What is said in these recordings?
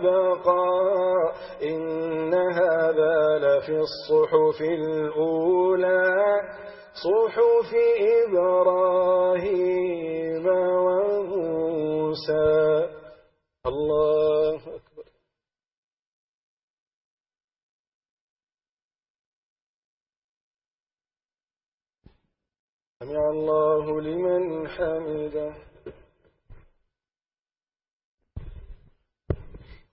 سبقا إن هذا لفي الصحف الأولى. صحف إبراهيم وموسى. الله أكبر. سمع الله لمن حمده.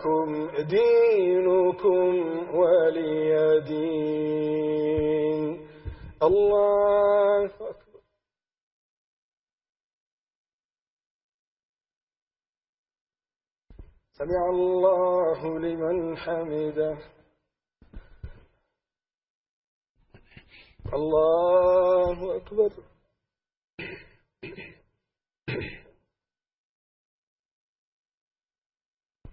لكم دينكم ولي دين. الله أكبر. سمع الله لمن حمده. الله أكبر.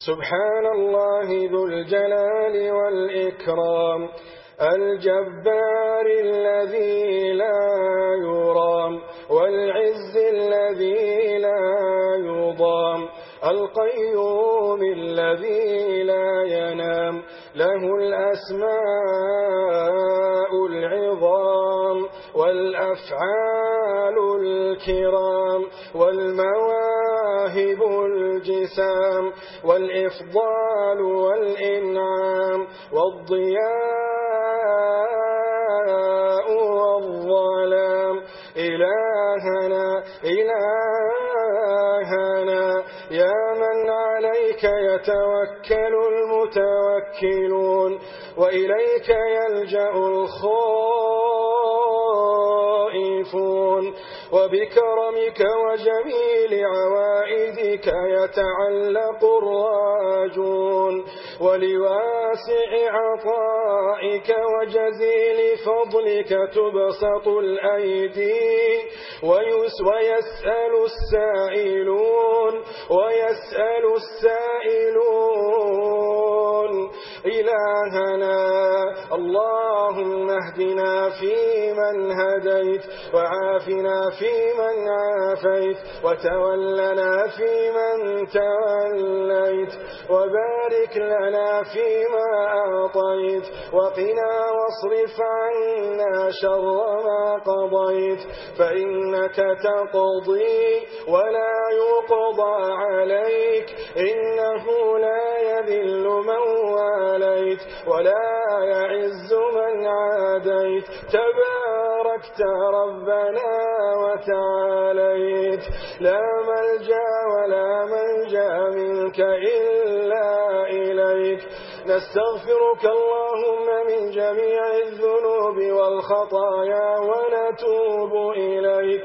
سبحان الله ذو الجلال والإكرام الجبار الذي لا يرام والعز الذي لا يضام القيوم الذي لا ينام له الأسماء العظام والأفعال الكرام والمواد صاحب الجسام والإفضال والإنعام والضياء والظلام إلهنا إلهنا يا من عليك يتوكل المتوكلون وإليك يلجأ الخائفون وبكرمك وجميل عوائدك يتعلق الراجون ولواسع عطائك وجزيل فضلك تبسط الأيدي ويسأل السائلون ويسأل السائلون إلهنا. اللهم اهدنا فيمن هديت وعافنا فيمن عافيت وتولنا فيمن توليت وبارك لنا فيما أعطيت وقنا واصرف عنا شر ما قضيت فإنك تقضي ولا يقضى عليك إنه لا يذل من واليك عليت ولا يعز من عاديت. تباركت ربنا وتعاليت. لا ملجأ ولا منجا منك إلا إليك. نستغفرك اللهم من جميع الذنوب والخطايا ونتوب إليك.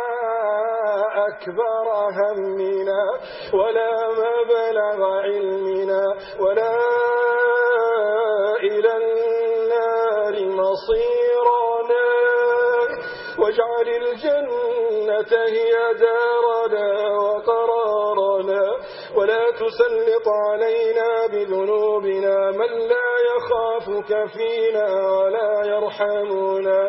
أكبر همنا ولا مبلغ علمنا ولا إلى النار مصيرنا. واجعل الجنة هي دارنا وقرارنا ولا تسلط علينا بذنوبنا من لا يخافك فينا ولا يرحمنا.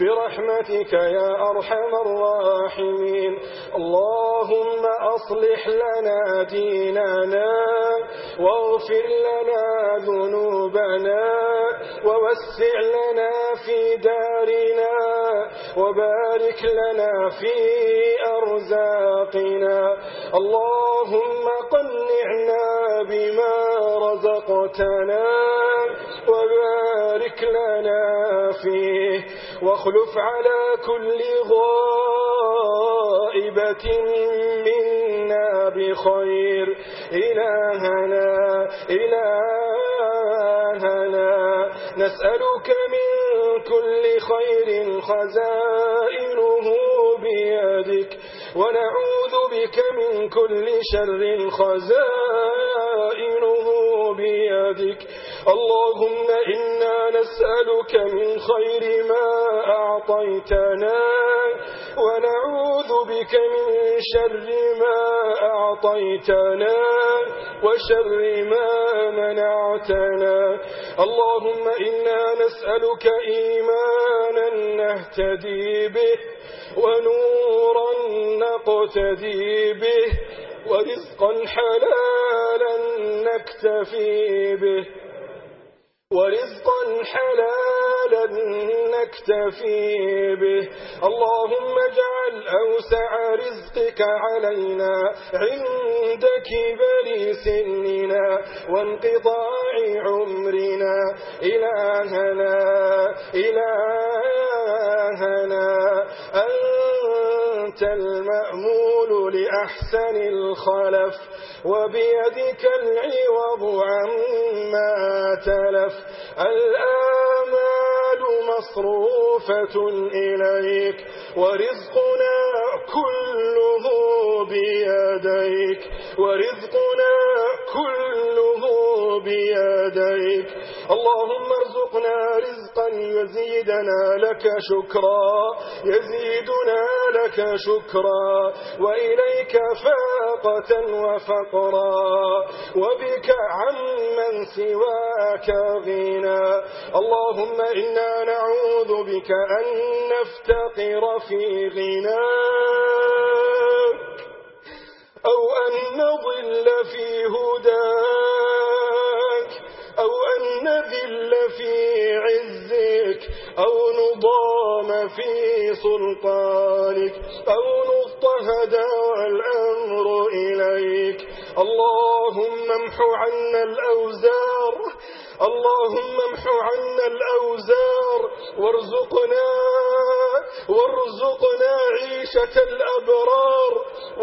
برحمتك يا أرحم الراحمين. اللهم أصلح لنا ديننا واغفر لنا ذنوبنا ووسع لنا في دارنا وبارك لنا في أرزاقنا. اللهم قنعنا بما رزقتنا وبارك لنا فيه. واخلف على كل غائبة منا بخير إلهنا إلهنا. نسألك من كل خير خزائنه بيدك ونعوذ بك من كل شر خزائنه بيدك. اللهم إنا نسألك من خير ما أعطيتنا ونعوذ بك من شر ما أعطيتنا وشر ما منعتنا. اللهم إنا نسألك إيمانا نهتدي به ونورا نقتدي به ورزقا حلالا نكتفي به. ورزقا حلالا نكتفي به. اللهم اجعل أوسع رزقك علينا عند كبر سننا وانقضاع عمرنا. إلهنا إلهنا أنت أنت المأمول لأحسن الخلف وبيدك العوض عما تلف. الآمال مصروفة إليك ورزقنا كله بيديك. ورزقنا كله بيديك. اللهم ارزقنا رزقا يزيدنا لك شكرا يزيدنا لك شكرا وإليك فاقة وفقرا وبك عمن سواك غنى اللهم إنا نعوذ بك أن نفتقر في غناك أو أن نضل في هداك. عزك أو نضام في سلطانك أو نضطهد والأمر إليك. اللهم امحو عنا الأوزار اللهم امحو عنا الأوزار. وارزقنا وارزقنا عيشة الأبرار.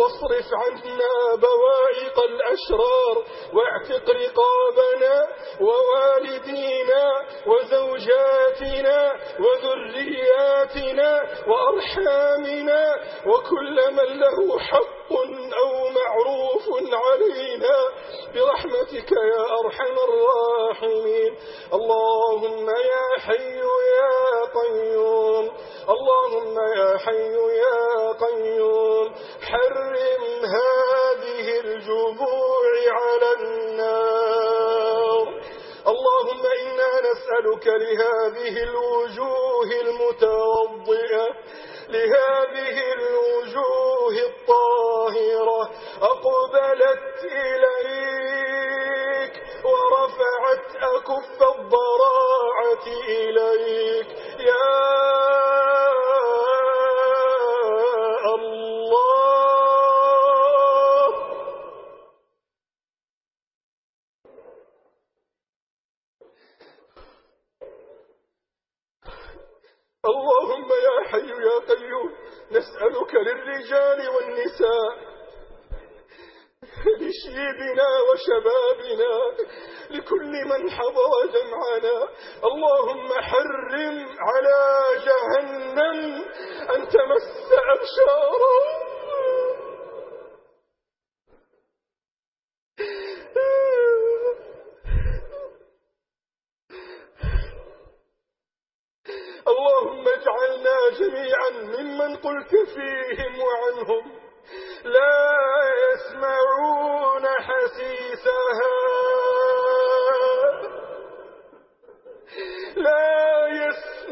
واصرف عنا بوائق الأشرار واعتق رقابنا ووالدينا وزوجاتنا وذرياتنا وأرحامنا وكل من له حق أو معروف علينا برحمتك يا أرحم الراحمين. اللهم يا حي يا قيوم. اللهم يا حي يا قيوم. حرم هذه الجموع على النار. اللهم إنا نسألك لهذه الوجوه المتوضئة لهذه الوجوه الطاهرة أقبلت إليك ورفعت أكف الضراعة إليك. يا حي يا قيوم نسألك للرجال والنساء لشيبنا وشبابنا لكل من حضر جمعنا. اللهم حرم على جهنم أن تمس أبشارهم.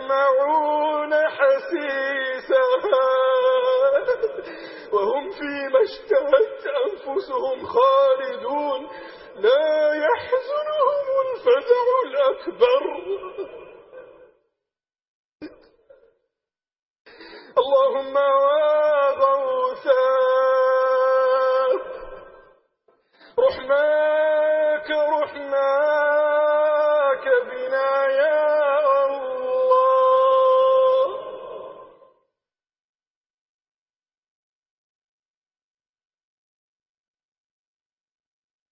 يسمعون حسيسها. وهم فيما اشتهت أنفسهم خالدون. لا يحزنهم الفزع الأكبر.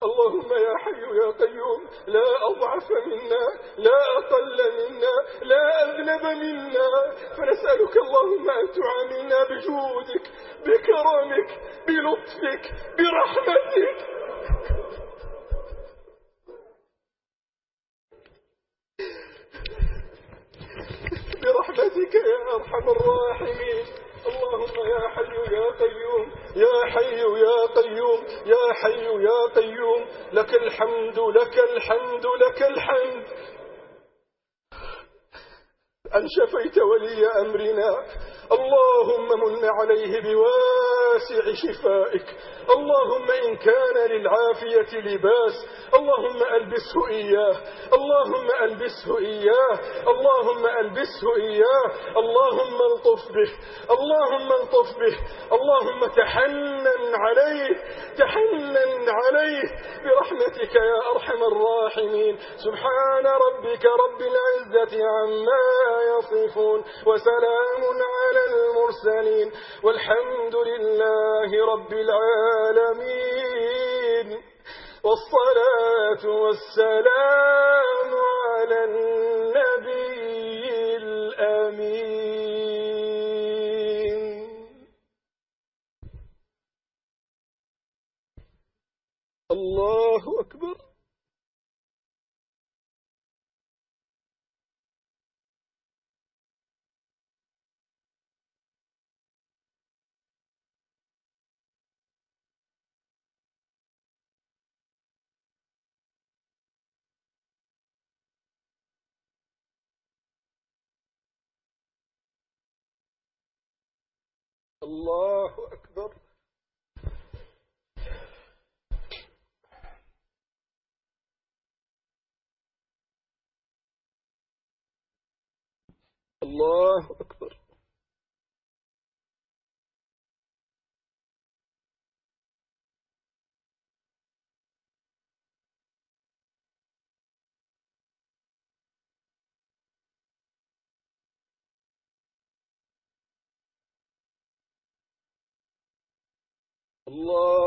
اللهم يا حي يا قيوم لا أضعف منا لا أقل منا لا أذنب منا. فنسألك اللهم أن تعاملنا بجودك بكرمك بلطفك برحمتك. برحمتك يا أرحم الراحمين. اللهم يا حي يا قيوم يا حي يا قيوم يا حي يا قيوم لك الحمد لك الحمد لك الحمد. أن شفيت ولي أمرنا اللهم من عليه بواسع شفائك. اللهم إن كان للعافية لباس. اللهم ألبسه إياه. اللهم ألبسه إياه. اللهم ألبسه إياه. اللهم الطف به. اللهم الطف به. اللهم تحنن عليه. تحنن عليه. برحمتك يا أرحم الراحمين. سبحان ربك رب العزة عما يصفون. وسلام على على المرسلين والحمد لله رب العالمين والصلاة والسلام على النبي اللہ اکبر۔ اللہ اکبر۔ الله